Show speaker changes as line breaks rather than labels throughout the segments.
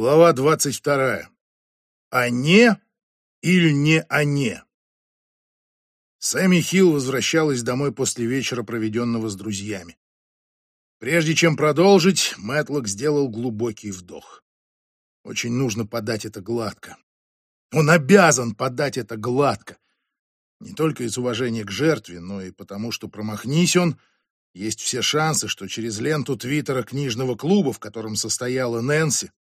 Глава двадцать вторая. О не или не о не. Сэмми Хилл возвращалась домой после вечера, проведенного с друзьями. Прежде чем продолжить, Мэтлок сделал глубокий вдох. Очень нужно подать это гладко. Он обязан подать это гладко. Не только из уважения к жертве, но и потому, что промахнись он, есть все шансы, что через ленту твиттера книжного клуба, в котором состояла Нэнси,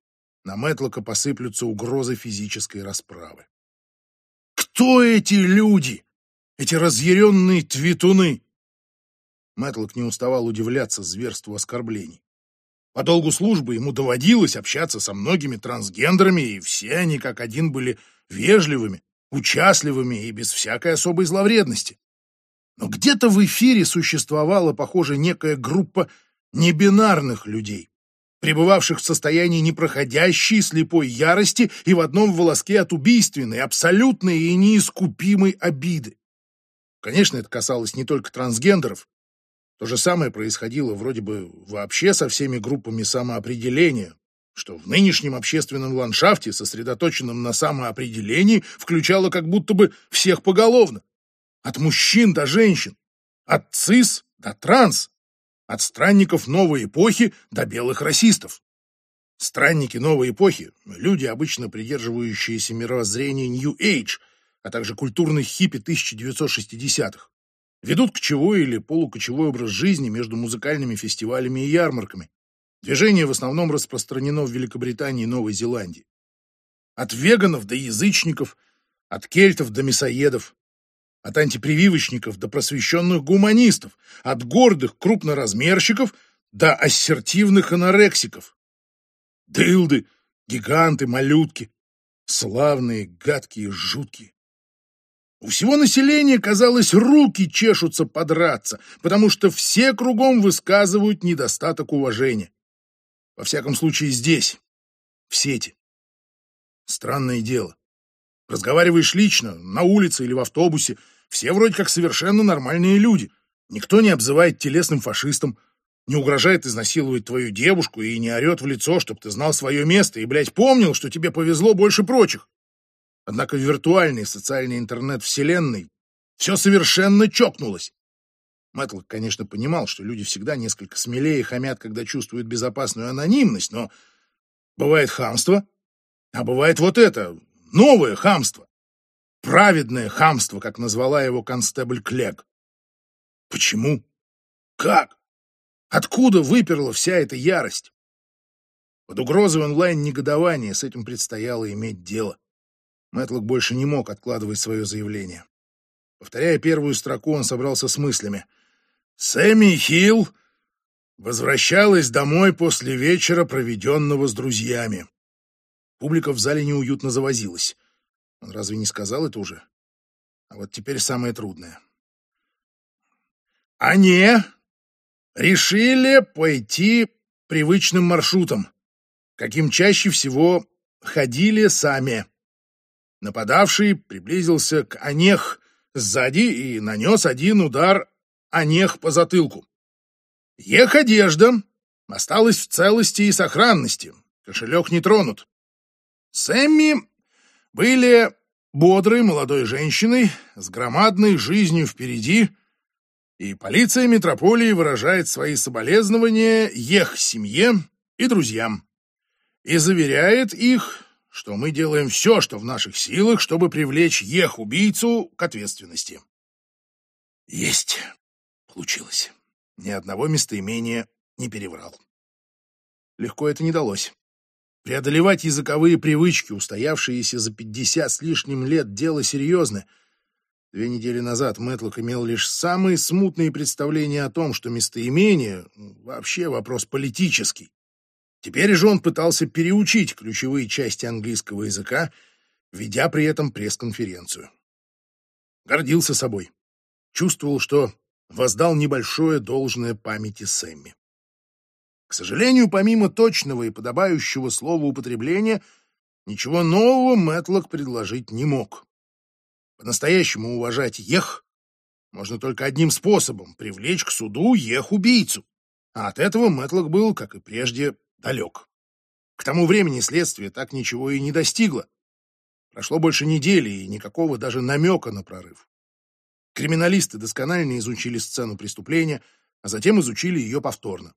на Мэтлока посыплются угрозы физической расправы. Кто эти люди? Эти разъяренные твитуны? Мэтлок не уставал удивляться зверству оскорблений. По долгу службы ему доводилось общаться со многими трансгендерами, и все они как один были вежливыми, участливыми и без всякой особой зловредности. Но где-то в эфире существовала, похоже, некая группа небинарных людей, пребывавших в состоянии непроходящей слепой ярости и в одном волоске от убийственной, абсолютной и неискупимой обиды. Конечно, это касалось не только трансгендеров. То же самое происходило вроде бы вообще со всеми группами самоопределения, что в нынешнем общественном ландшафте, сосредоточенном на самоопределении, включало как будто бы всех поголовно. От мужчин до женщин, от цис до транс, от странников новой эпохи до белых расистов. Странники новой эпохи — люди, обычно придерживающиеся мировоззрения New Age, а также культурных хиппи 1960-х. Ведут кочевой или полукочевой образ жизни между музыкальными фестивалями и ярмарками. Движение в основном распространено в Великобритании и Новой Зеландии. От веганов до язычников, от кельтов до мясоедов, от антипрививочников до просвещенных гуманистов, от гордых крупноразмерщиков до ассертивных анорексиков. Дылды, гиганты, малютки, славные, гадкие, жуткие. У всего населения, казалось, руки чешутся подраться, потому что все кругом высказывают недостаток уважения. Во всяком случае здесь, в сети. Странное дело. Разговариваешь лично, на улице или в автобусе, все вроде как совершенно нормальные люди. Никто не обзывает телесным фашистом, не угрожает изнасиловать твою девушку и не орет в лицо, чтобы ты знал свое место и, блядь, помнил, что тебе повезло больше прочих. Однако в виртуальной социальной интернет-вселенной все совершенно чокнулось. Мэтлок, конечно, понимал, что люди всегда несколько смелее хамят, когда чувствуют безопасную анонимность, но бывает хамство, а бывает вот это, новое хамство. Праведное хамство, как назвала его констебль Клег. Почему? Как? Откуда выперла вся эта ярость? Под угрозой онлайн-негодования с этим предстояло иметь дело. Мэтлок больше не мог откладывать свое заявление. Повторяя первую строку, он собрался с мыслями. «Сэмми Хилл возвращалась домой после вечера, проведенного с друзьями». Публика в зале неуютно завозилась. Разве не сказал это уже? А вот теперь самое трудное. Они решили пойти привычным маршрутом, каким чаще всего ходили сами. Нападавший приблизился к Анех сзади и нанес один удар Анех по затылку. Ех одежда осталась в целости и сохранности, кошелек не тронут. Сэмми были бодрой молодой женщиной с громадной жизнью впереди, и полиция метрополии выражает свои соболезнования их семье и друзьям и заверяет их, что мы делаем все, что в наших силах, чтобы привлечь ех убийцу к ответственности. Есть. Получилось. Ни одного местоимения не переврал. Легко это не далось. Преодолевать языковые привычки, устоявшиеся за пятьдесят с лишним лет, дело серьезное. Две недели назад Мэтлок имел лишь самые смутные представления о том, что местоимение — вообще вопрос политический. Теперь же он пытался переучить ключевые части английского языка, ведя при этом пресс-конференцию. Гордился собой. Чувствовал, что воздал небольшое должное памяти Сэмми. К сожалению, помимо точного и подобающего слова употребления, ничего нового Мэтлок предложить не мог. По-настоящему уважать ех можно только одним способом — привлечь к суду ех-убийцу. А от этого Мэтлок был, как и прежде, далек. К тому времени следствие так ничего и не достигло. Прошло больше недели, и никакого даже намека на прорыв. Криминалисты досконально изучили сцену преступления, а затем изучили ее повторно.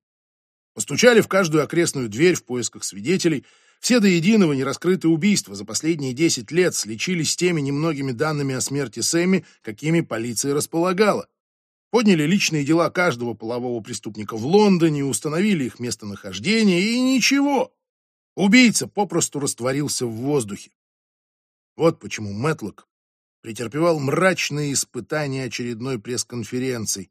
Постучали в каждую окрестную дверь в поисках свидетелей. Все до единого нераскрытые убийства за последние 10 лет сличились с теми немногими данными о смерти Сэмми, какими полиция располагала. Подняли личные дела каждого полового преступника в Лондоне, установили их местонахождение, и ничего. Убийца попросту растворился в воздухе. Вот почему Мэтлок претерпевал мрачные испытания очередной пресс-конференции,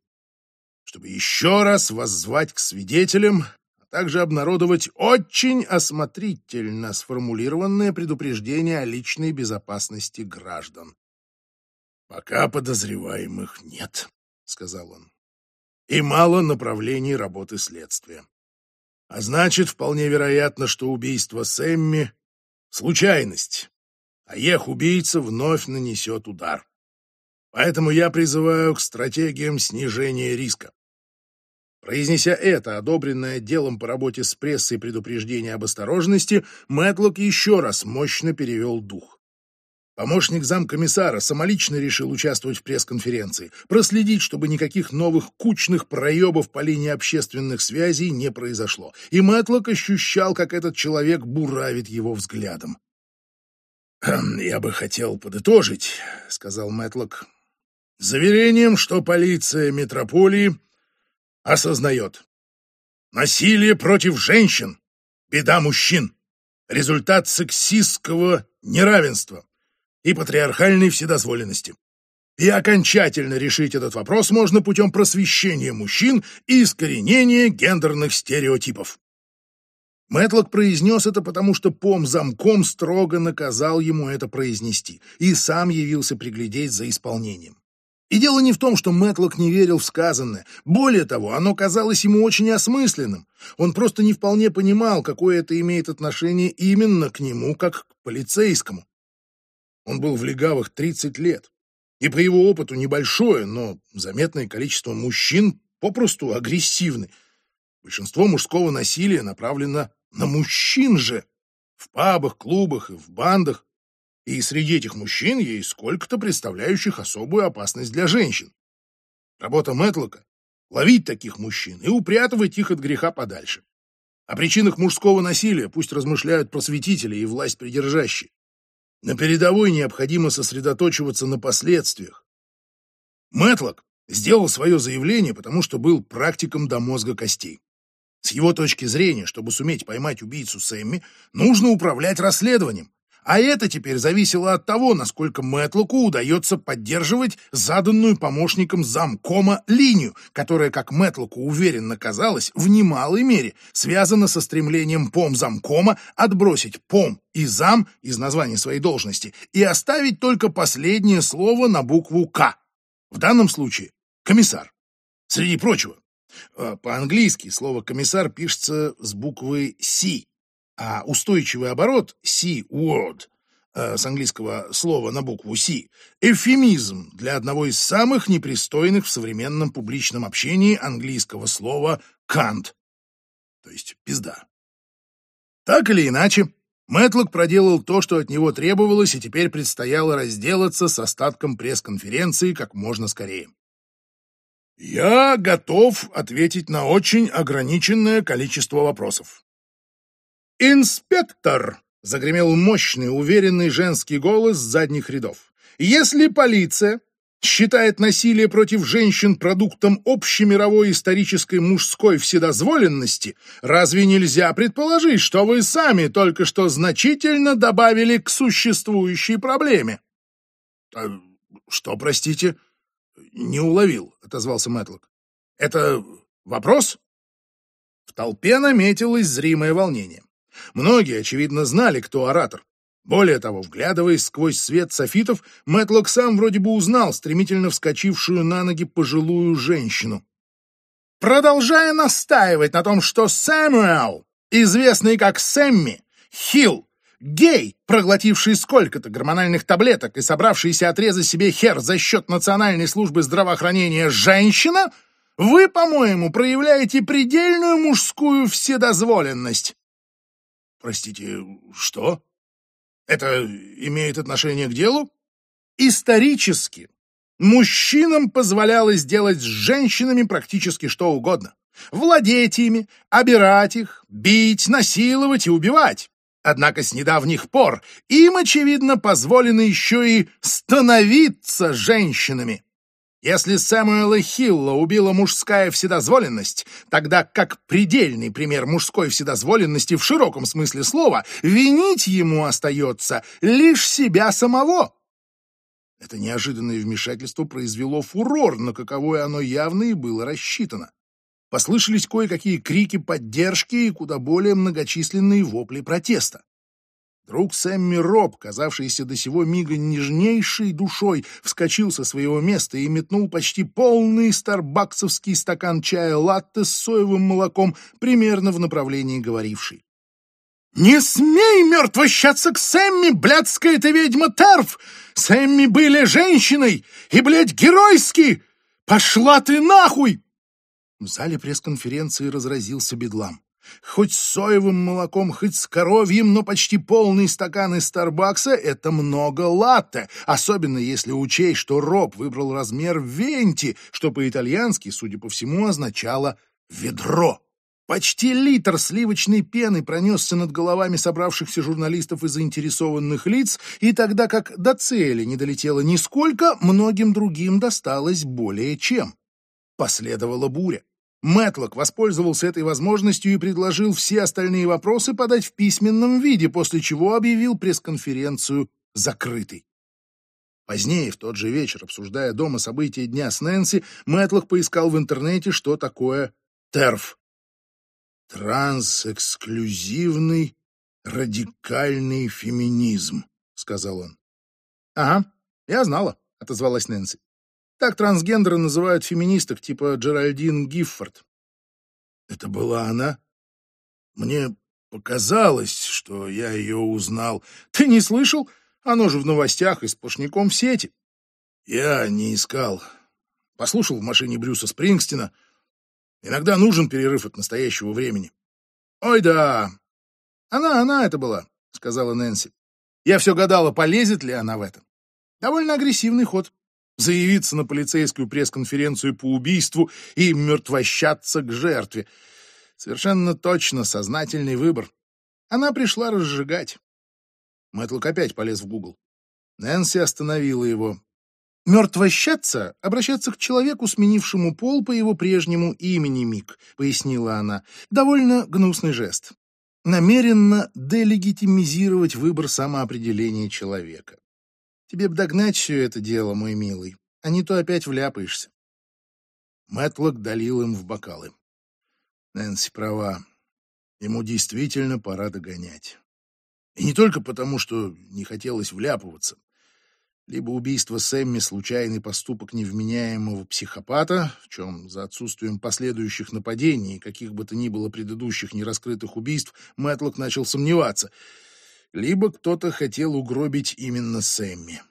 чтобы еще раз воззвать к свидетелям, а также обнародовать очень осмотрительно сформулированное предупреждение о личной безопасности граждан. «Пока подозреваемых нет», — сказал он, — «и мало направлений работы следствия. А значит, вполне вероятно, что убийство Сэмми — случайность, а ех убийца вновь нанесет удар. Поэтому я призываю к стратегиям снижения риска. Произнеся это, одобренное отделом по работе с прессой предупреждение об осторожности, Мэтлок еще раз мощно перевел дух. Помощник замкомиссара самолично решил участвовать в пресс-конференции, проследить, чтобы никаких новых кучных проебов по линии общественных связей не произошло. И Мэтлок ощущал, как этот человек буравит его взглядом. «Хм, «Я бы хотел подытожить», — сказал Мэтлок, — «заверением, что полиция метрополии осознает. Насилие против женщин — беда мужчин, результат сексистского неравенства и патриархальной вседозволенности. И окончательно решить этот вопрос можно путем просвещения мужчин и искоренения гендерных стереотипов. Мэтлок произнес это, потому что пом-замком строго наказал ему это произнести и сам явился приглядеть за исполнением. И дело не в том, что Мэтлок не верил в сказанное. Более того, оно казалось ему очень осмысленным. Он просто не вполне понимал, какое это имеет отношение именно к нему, как к полицейскому. Он был в легавых 30 лет. И по его опыту небольшое, но заметное количество мужчин попросту агрессивны. Большинство мужского насилия направлено на мужчин же. В пабах, клубах и в бандах. И среди этих мужчин есть сколько-то представляющих особую опасность для женщин. Работа Мэтлока — ловить таких мужчин и упрятывать их от греха подальше. О причинах мужского насилия пусть размышляют просветители и власть придержащие. На передовой необходимо сосредоточиваться на последствиях. Мэтлок сделал свое заявление, потому что был практиком до мозга костей. С его точки зрения, чтобы суметь поймать убийцу Сэмми, нужно управлять расследованием. А это теперь зависело от того, насколько Мэтлоку удается поддерживать заданную помощником замкома линию, которая, как Мэтлоку уверенно казалось, в немалой мере связана со стремлением пом-замкома отбросить пом и зам из названия своей должности и оставить только последнее слово на букву «К». В данном случае комиссар. Среди прочего, Э, по-английски слово «комиссар» пишется с буквы «C», а устойчивый оборот «C-word» э, с английского слова на букву «C» — эвфемизм для одного из самых непристойных в современном публичном общении английского слова «кант», то есть «пизда». Так или иначе, Мэтлок проделал то, что от него требовалось, и теперь предстояло разделаться с остатком пресс-конференции как можно скорее. Я готов ответить на очень ограниченное количество вопросов. «Инспектор!» — загремел мощный, уверенный женский голос с задних рядов. «Если полиция считает насилие против женщин продуктом общемировой исторической мужской вседозволенности, разве нельзя предположить, что вы сами только что значительно добавили к существующей проблеме?» «А «Что, простите?» «Не уловил», — отозвался Мэтлок. «Это вопрос?» В толпе наметилось зримое волнение. Многие, очевидно, знали, кто оратор. Более того, вглядываясь сквозь свет софитов, Мэтлок сам вроде бы узнал стремительно вскочившую на ноги пожилую женщину. Продолжая настаивать на том, что Сэмюэл, известный как Сэмми, Хилл, Гей, проглотивший сколько-то гормональных таблеток и собравшийся отрезать себе хер за счет Национальной службы здравоохранения женщина, вы, по-моему, проявляете предельную мужскую вседозволенность. Простите, что? Это имеет отношение к делу?
Исторически мужчинам позволялось делать с женщинами практически что угодно. Владеть ими, обирать их, бить, насиловать и убивать. Однако с недавних пор им, очевидно, позволено еще и становиться женщинами. Если Сэмуэла Хилла убила мужская вседозволенность, тогда как предельный пример мужской вседозволенности в широком смысле слова, винить ему остается лишь себя самого. Это неожиданное вмешательство произвело фурор, на каковое оно явно и было рассчитано. Послышались кое-какие крики поддержки и куда более многочисленные вопли протеста. Друг Сэмми Роб, казавшийся до сего мига нежнейшей душой, вскочил со своего места и метнул почти полный старбаксовский стакан чая латте с соевым молоком примерно в направлении говорившей. «Не смей мертвощаться к Сэмми, блядская ты ведьма Терф! Сэмми были женщиной и, блядь, геройски! Пошла ты нахуй!» В зале пресс-конференции разразился бедлам. Хоть с соевым молоком, хоть с коровьим, но почти полный стакан из Старбакса — это много латте, особенно если учесть, что Роб выбрал размер венти, что по-итальянски, судя по всему, означало «ведро». Почти литр сливочной пены пронесся над головами собравшихся журналистов и заинтересованных лиц, и тогда как до цели не долетело нисколько, многим другим досталось более чем. Последовала буря. Мэтлок воспользовался этой возможностью и предложил все остальные вопросы подать в письменном виде, после чего объявил пресс-конференцию закрытой. Позднее, в тот же вечер, обсуждая дома события дня с Нэнси, Мэтлок поискал в интернете, что такое ТЕРФ. «Трансэксклюзивный радикальный феминизм», — сказал он. «Ага, я знала», — отозвалась Нэнси. Так трансгендеры называют феминисток типа Джеральдин Гиффорд.
Это была она? Мне показалось, что я ее узнал.
Ты не слышал? Оно же в новостях и сплошняком в сети.
Я не искал. Послушал в машине Брюса Спрингстина. Иногда нужен перерыв от настоящего времени.
Ой, да. Она, она это была, сказала Нэнси. Я все гадала, полезет ли она в это. Довольно агрессивный ход заявиться на полицейскую пресс-конференцию по убийству и мертвощаться к жертве. Совершенно точно сознательный выбор. Она пришла разжигать. Мэтлок опять полез в Гугл. Нэнси остановила его. «Мертвощаться — обращаться к человеку, сменившему пол по его прежнему имени Мик», — пояснила она. «Довольно гнусный жест. Намеренно делегитимизировать выбор самоопределения человека. Тебе б догнать все это дело, мой милый, а не то опять вляпаешься.
Мэтлок долил им в бокалы. Нэнси права. Ему действительно пора догонять. И не только потому, что не хотелось вляпываться. Либо убийство Сэмми — случайный поступок невменяемого психопата, в чем за отсутствием последующих нападений и каких бы то ни было предыдущих нераскрытых убийств Мэтлок начал сомневаться — либо кто-то хотел угробить именно Сэмми.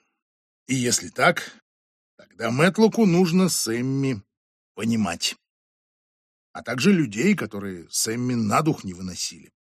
И если так, тогда Мэтлоку нужно Сэмми понимать. А также людей, которые Сэмми на дух не выносили.